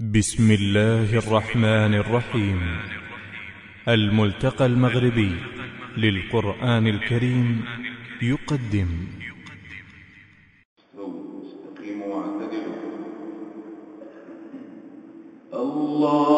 بسم الله الرحمن الرحيم. الملتقى المغربي للقرآن الكريم يقدم. الله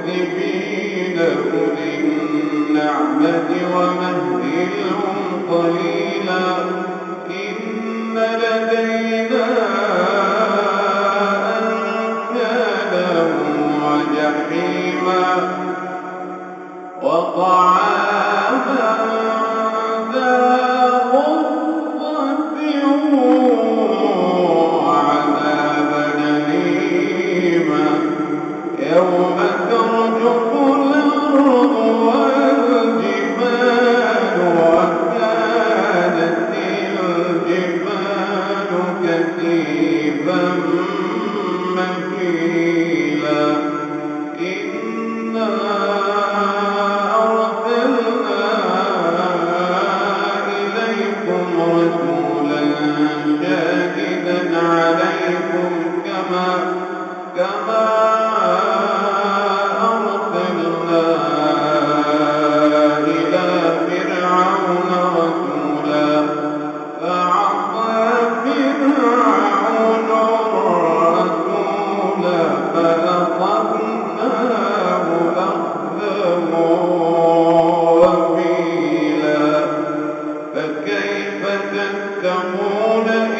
مكذبين أولي النعمة ومهلهم قليلا. إن لدينا أنكالا وجحيما. وطعاما يقولون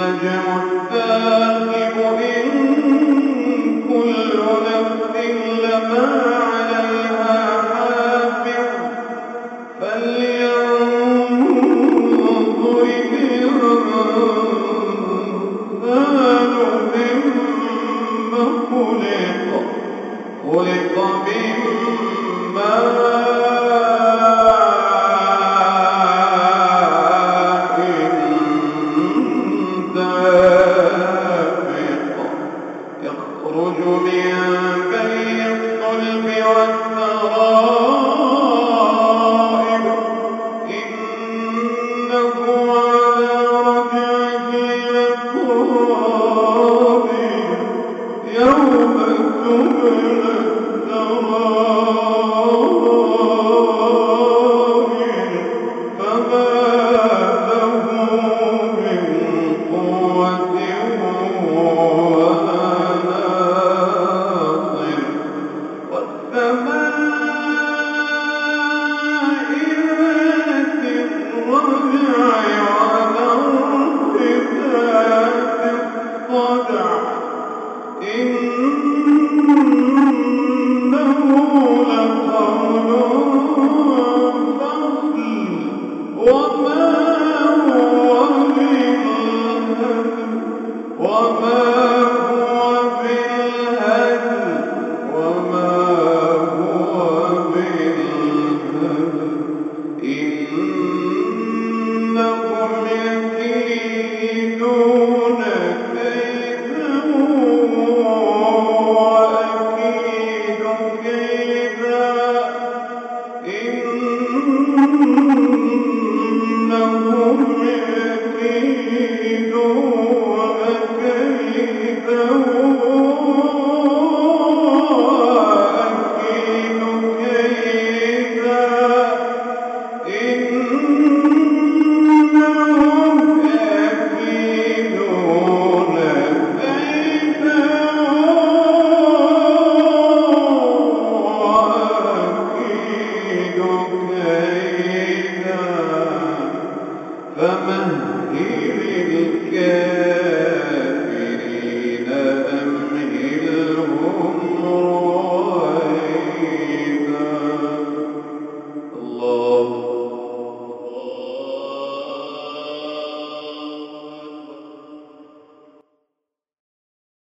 النجم الثاقب إن يخرج من بين الصلب والجنة